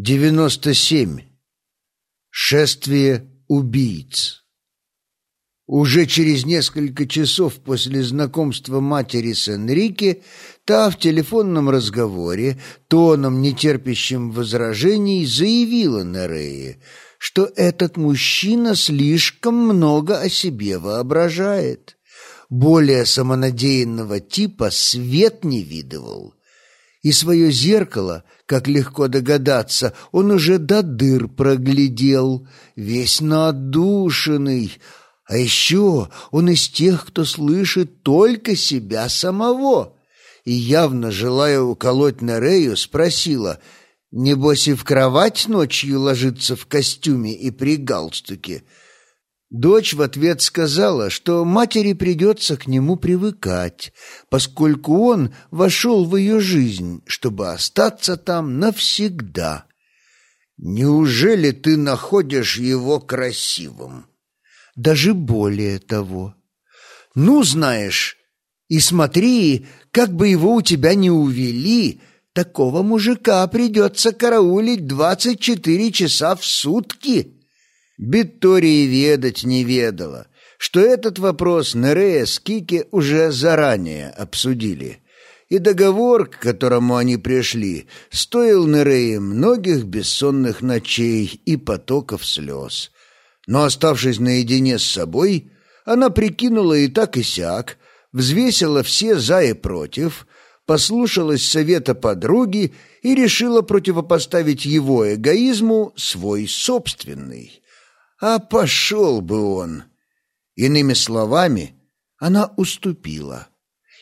97. Шествие убийц. Уже через несколько часов после знакомства матери с Энрике та в телефонном разговоре, тоном, нетерпящим возражений, заявила Нерее, что этот мужчина слишком много о себе воображает. Более самонадеянного типа свет не видывал и свое зеркало, как легко догадаться, он уже до дыр проглядел, весь надушенный. А еще он из тех, кто слышит только себя самого. И явно, желая уколоть Нерею, спросила, «Небось и в кровать ночью ложится в костюме и при галстуке?» Дочь в ответ сказала, что матери придется к нему привыкать, поскольку он вошел в ее жизнь, чтобы остаться там навсегда. «Неужели ты находишь его красивым?» «Даже более того. Ну, знаешь, и смотри, как бы его у тебя не увели, такого мужика придется караулить двадцать четыре часа в сутки». Биттории ведать не ведала, что этот вопрос Нерея с Кики уже заранее обсудили, и договор, к которому они пришли, стоил Нерее многих бессонных ночей и потоков слез. Но, оставшись наедине с собой, она прикинула и так и сяк, взвесила все «за» и «против», послушалась совета подруги и решила противопоставить его эгоизму свой собственный. А пошел бы он! Иными словами, она уступила.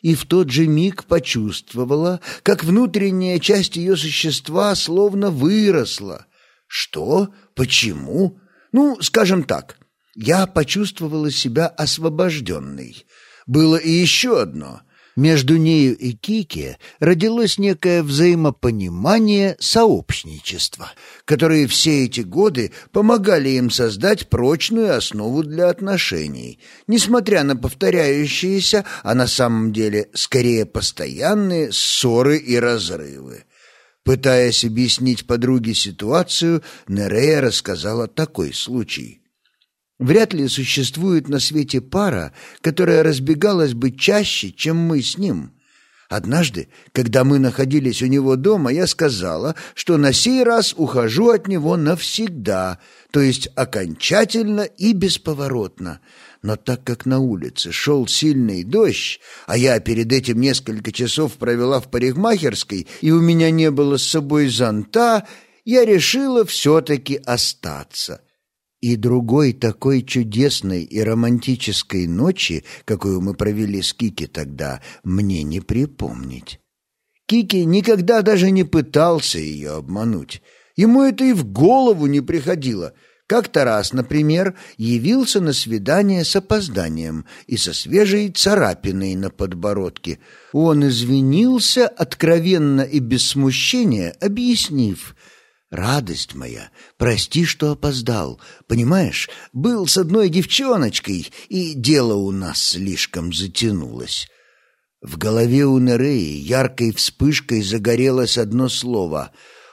И в тот же миг почувствовала, как внутренняя часть ее существа словно выросла. Что? Почему? Ну, скажем так, я почувствовала себя освобожденной. Было и еще одно. Между нею и Кики родилось некое взаимопонимание, сообщничество, которые все эти годы помогали им создать прочную основу для отношений, несмотря на повторяющиеся, а на самом деле скорее постоянные ссоры и разрывы. Пытаясь объяснить подруге ситуацию, Нерея рассказала такой случай – Вряд ли существует на свете пара, которая разбегалась бы чаще, чем мы с ним. Однажды, когда мы находились у него дома, я сказала, что на сей раз ухожу от него навсегда, то есть окончательно и бесповоротно. Но так как на улице шел сильный дождь, а я перед этим несколько часов провела в парикмахерской, и у меня не было с собой зонта, я решила все-таки остаться. И другой такой чудесной и романтической ночи, какую мы провели с Кики тогда, мне не припомнить. Кики никогда даже не пытался ее обмануть. Ему это и в голову не приходило. Как-то раз, например, явился на свидание с опозданием и со свежей царапиной на подбородке. Он извинился, откровенно и без смущения, объяснив — Радость моя, прости, что опоздал. Понимаешь, был с одной девчоночкой, и дело у нас слишком затянулось. В голове у Нереи яркой вспышкой загорелось одно слово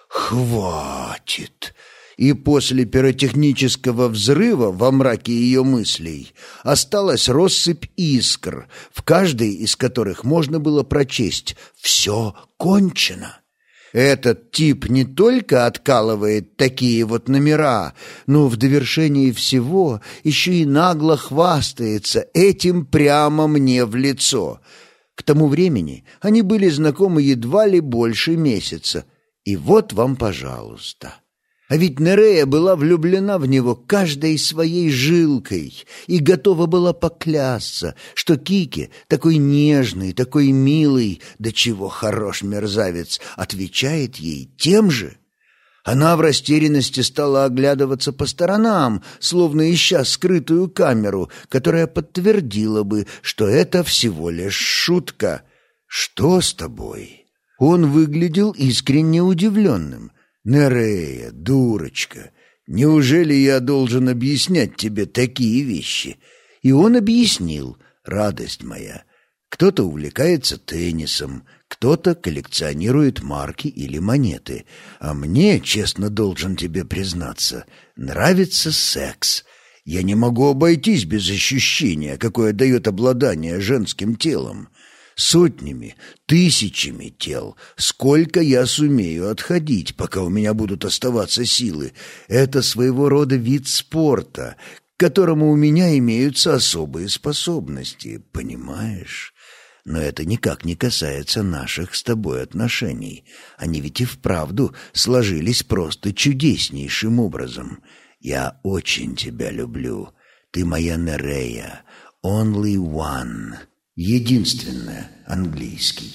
«Хватит!» И после пиротехнического взрыва во мраке ее мыслей осталась россыпь искр, в каждой из которых можно было прочесть «Все кончено». Этот тип не только откалывает такие вот номера, но в довершении всего еще и нагло хвастается этим прямо мне в лицо. К тому времени они были знакомы едва ли больше месяца. И вот вам, пожалуйста. А ведь Нерея была влюблена в него каждой своей жилкой и готова была поклясться, что Кики, такой нежный, такой милый, да чего хорош мерзавец, отвечает ей тем же. Она в растерянности стала оглядываться по сторонам, словно ища скрытую камеру, которая подтвердила бы, что это всего лишь шутка. «Что с тобой?» Он выглядел искренне удивленным. Нерея, дурочка, неужели я должен объяснять тебе такие вещи? И он объяснил, радость моя. Кто-то увлекается теннисом, Кто-то коллекционирует марки или монеты, а мне, честно должен тебе признаться, нравится секс. Я не могу обойтись без ощущения, какое дает обладание женским телом. Сотнями, тысячами тел. Сколько я сумею отходить, пока у меня будут оставаться силы. Это своего рода вид спорта, к которому у меня имеются особые способности, понимаешь? Но это никак не касается наших с тобой отношений. Они ведь и вправду сложились просто чудеснейшим образом. Я очень тебя люблю. Ты моя Нерея. Only one. Единственная. Английский.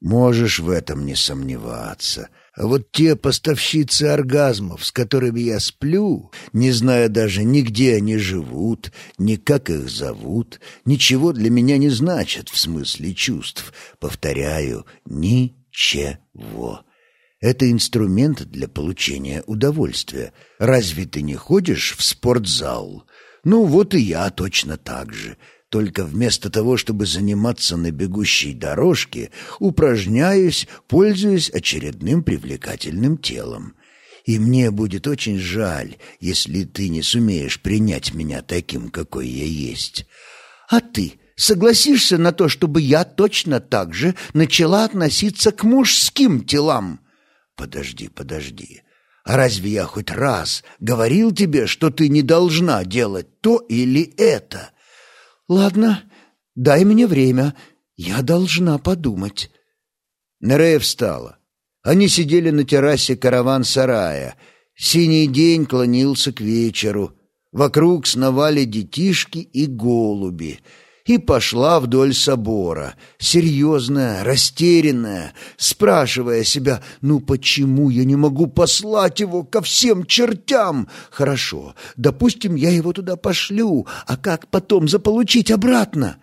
Можешь в этом не сомневаться. А вот те поставщицы оргазмов, с которыми я сплю, не зная даже ни где они живут, ни как их зовут, ничего для меня не значат в смысле чувств. Повторяю, ничего. Это инструмент для получения удовольствия. Разве ты не ходишь в спортзал? Ну вот и я точно так же. Только вместо того, чтобы заниматься на бегущей дорожке, упражняюсь, пользуясь очередным привлекательным телом. И мне будет очень жаль, если ты не сумеешь принять меня таким, какой я есть. А ты согласишься на то, чтобы я точно так же начала относиться к мужским телам?» «Подожди, подожди. А разве я хоть раз говорил тебе, что ты не должна делать то или это?» «Ладно, дай мне время. Я должна подумать». Нерея встала. Они сидели на террасе караван-сарая. Синий день клонился к вечеру. Вокруг сновали детишки и голуби — и пошла вдоль собора, серьезная, растерянная, спрашивая себя, «Ну почему я не могу послать его ко всем чертям? Хорошо, допустим, я его туда пошлю, а как потом заполучить обратно?»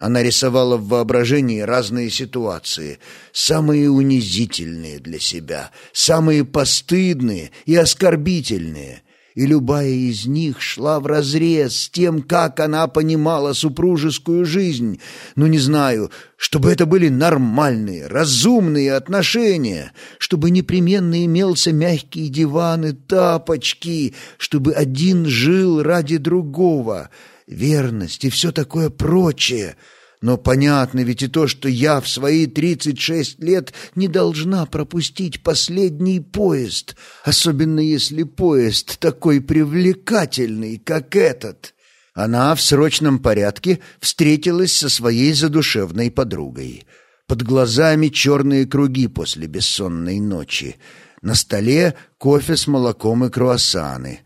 Она рисовала в воображении разные ситуации, самые унизительные для себя, самые постыдные и оскорбительные и любая из них шла вразрез с тем, как она понимала супружескую жизнь. Ну, не знаю, чтобы это были нормальные, разумные отношения, чтобы непременно имелся мягкие диваны, тапочки, чтобы один жил ради другого, верность и все такое прочее — но понятно ведь и то, что я в свои тридцать шесть лет не должна пропустить последний поезд, особенно если поезд такой привлекательный, как этот. Она в срочном порядке встретилась со своей задушевной подругой. Под глазами черные круги после бессонной ночи. На столе кофе с молоком и круассаны.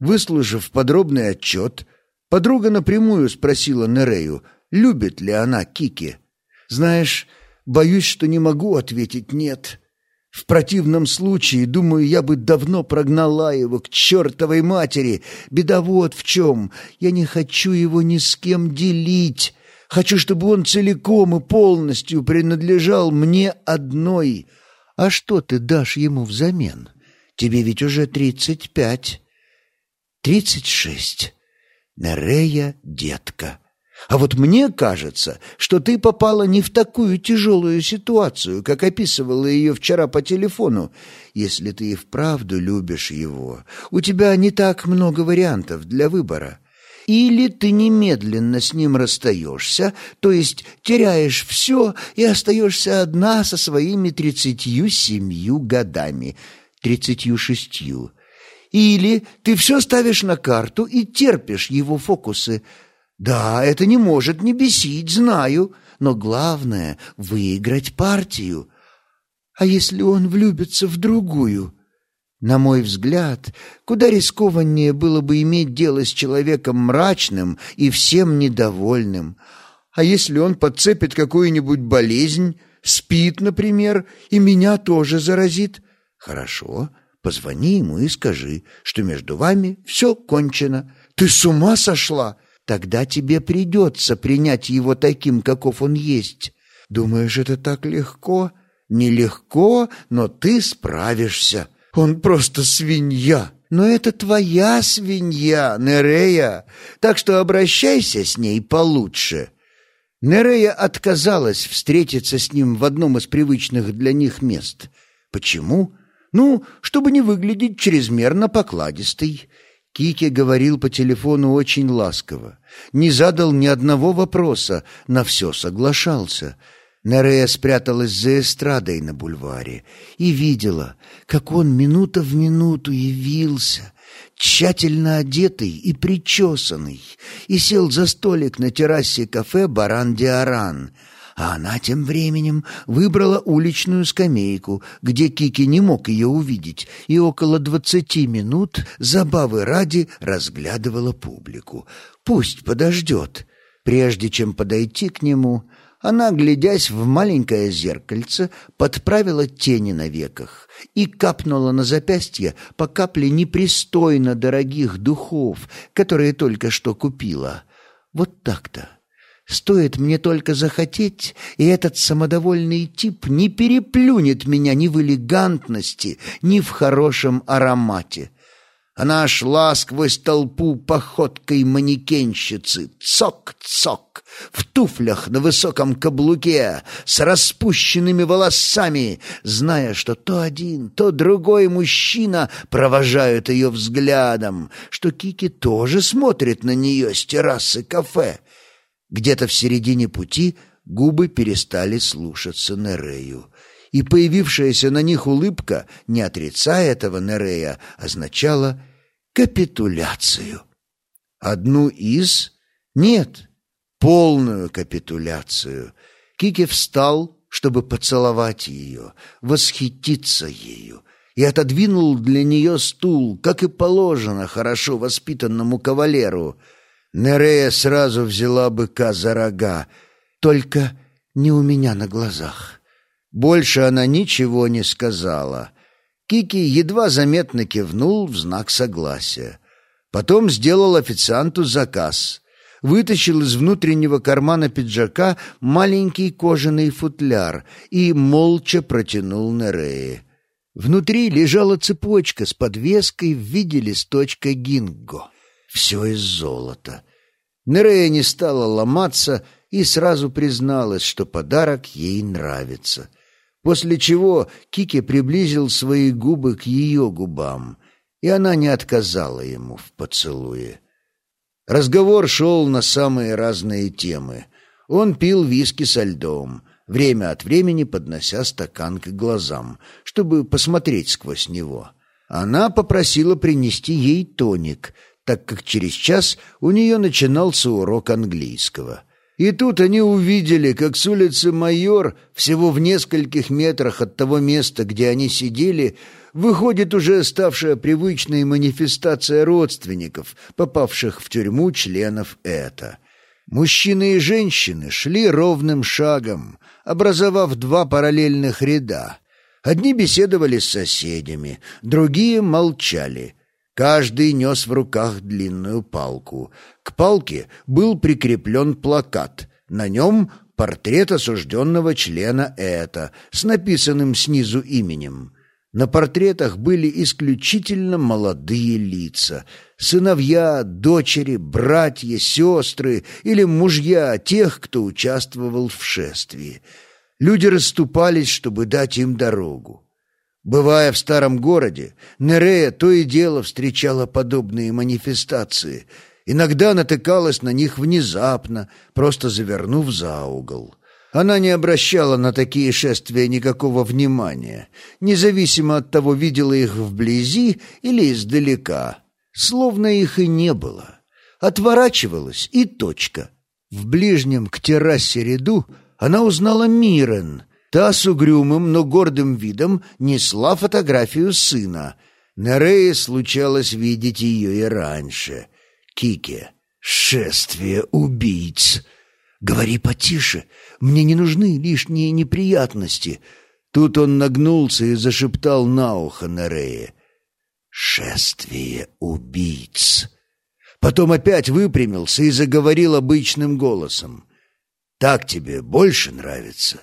Выслушав подробный отчет, подруга напрямую спросила Нерею — любит ли она Кики. Знаешь, боюсь, что не могу ответить «нет». В противном случае, думаю, я бы давно прогнала его к чертовой матери. Беда вот в чем. Я не хочу его ни с кем делить. Хочу, чтобы он целиком и полностью принадлежал мне одной. А что ты дашь ему взамен? Тебе ведь уже тридцать пять. Тридцать шесть. Нерея, детка. А вот мне кажется, что ты попала не в такую тяжелую ситуацию, как описывала ее вчера по телефону. Если ты и вправду любишь его, у тебя не так много вариантов для выбора. Или ты немедленно с ним расстаешься, то есть теряешь все и остаешься одна со своими тридцатью семью годами, тридцатью шестью. Или ты все ставишь на карту и терпишь его фокусы – да, это не может не бесить, знаю, но главное — выиграть партию. А если он влюбится в другую? На мой взгляд, куда рискованнее было бы иметь дело с человеком мрачным и всем недовольным. А если он подцепит какую-нибудь болезнь, спит, например, и меня тоже заразит? Хорошо, позвони ему и скажи, что между вами все кончено. Ты с ума сошла? Тогда тебе придется принять его таким, каков он есть. Думаешь, это так легко? Нелегко, но ты справишься. Он просто свинья. Но это твоя свинья, Нерея, так что обращайся с ней получше. Нерея отказалась встретиться с ним в одном из привычных для них мест. Почему? Ну, чтобы не выглядеть чрезмерно покладистой. Кики говорил по телефону очень ласково. Не задал ни одного вопроса, на все соглашался. Нерея спряталась за эстрадой на бульваре и видела, как он минута в минуту явился, тщательно одетый и причесанный, и сел за столик на террасе кафе «Баран-Диаран», а она тем временем выбрала уличную скамейку, где Кики не мог ее увидеть, и около двадцати минут забавы ради разглядывала публику. Пусть подождет. Прежде чем подойти к нему, она, глядясь в маленькое зеркальце, подправила тени на веках и капнула на запястье по капле непристойно дорогих духов, которые только что купила. Вот так-то. Стоит мне только захотеть, и этот самодовольный тип не переплюнет меня ни в элегантности, ни в хорошем аромате. Она шла сквозь толпу походкой манекенщицы. Цок-цок, в туфлях на высоком каблуке, с распущенными волосами, зная, что то один, то другой мужчина провожают ее взглядом, что Кики тоже смотрит на нее с террасы кафе. Где-то в середине пути губы перестали слушаться Нерею и появившаяся на них улыбка, не отрицая этого Нерея, означала капитуляцию. Одну из? Нет, полную капитуляцию. Кики встал, чтобы поцеловать ее, восхититься ею, и отодвинул для нее стул, как и положено хорошо воспитанному кавалеру. Нерея сразу взяла быка за рога, только не у меня на глазах. Больше она ничего не сказала. Кики едва заметно кивнул в знак согласия. Потом сделал официанту заказ. Вытащил из внутреннего кармана пиджака маленький кожаный футляр и молча протянул Нерее. Внутри лежала цепочка с подвеской в виде листочка гинго. Все из золота. Нерея не стала ломаться и сразу призналась, что подарок ей нравится — После чего Кики приблизил свои губы к ее губам, и она не отказала ему в поцелуе. Разговор шел на самые разные темы. Он пил виски со льдом, время от времени поднося стакан к глазам, чтобы посмотреть сквозь него. Она попросила принести ей тоник, так как через час у нее начинался урок английского — и тут они увидели, как с улицы Майор, всего в нескольких метрах от того места, где они сидели, выходит уже ставшая привычной манифестация родственников, попавших в тюрьму членов это. Мужчины и женщины шли ровным шагом, образовав два параллельных ряда. Одни беседовали с соседями, другие молчали — Каждый нес в руках длинную палку. К палке был прикреплен плакат. На нем портрет осужденного члена ЭТА с написанным снизу именем. На портретах были исключительно молодые лица. Сыновья, дочери, братья, сестры или мужья тех, кто участвовал в шествии. Люди расступались, чтобы дать им дорогу. Бывая в старом городе, Нерея то и дело встречала подобные манифестации. Иногда натыкалась на них внезапно, просто завернув за угол. Она не обращала на такие шествия никакого внимания, независимо от того, видела их вблизи или издалека, словно их и не было. Отворачивалась и точка. В ближнем к террасе ряду она узнала Мирен — Та с угрюмым, но гордым видом несла фотографию сына. Нерее случалось видеть ее и раньше. Кике. «Шествие убийц!» «Говори потише, мне не нужны лишние неприятности». Тут он нагнулся и зашептал на ухо Нерее. «Шествие убийц!» Потом опять выпрямился и заговорил обычным голосом. «Так тебе больше нравится?»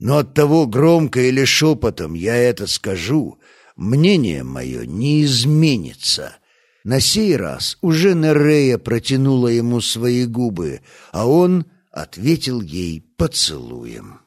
Но от того громко или шепотом я это скажу, мнение мое не изменится. На сей раз уже Нерея протянула ему свои губы, а он ответил ей поцелуем.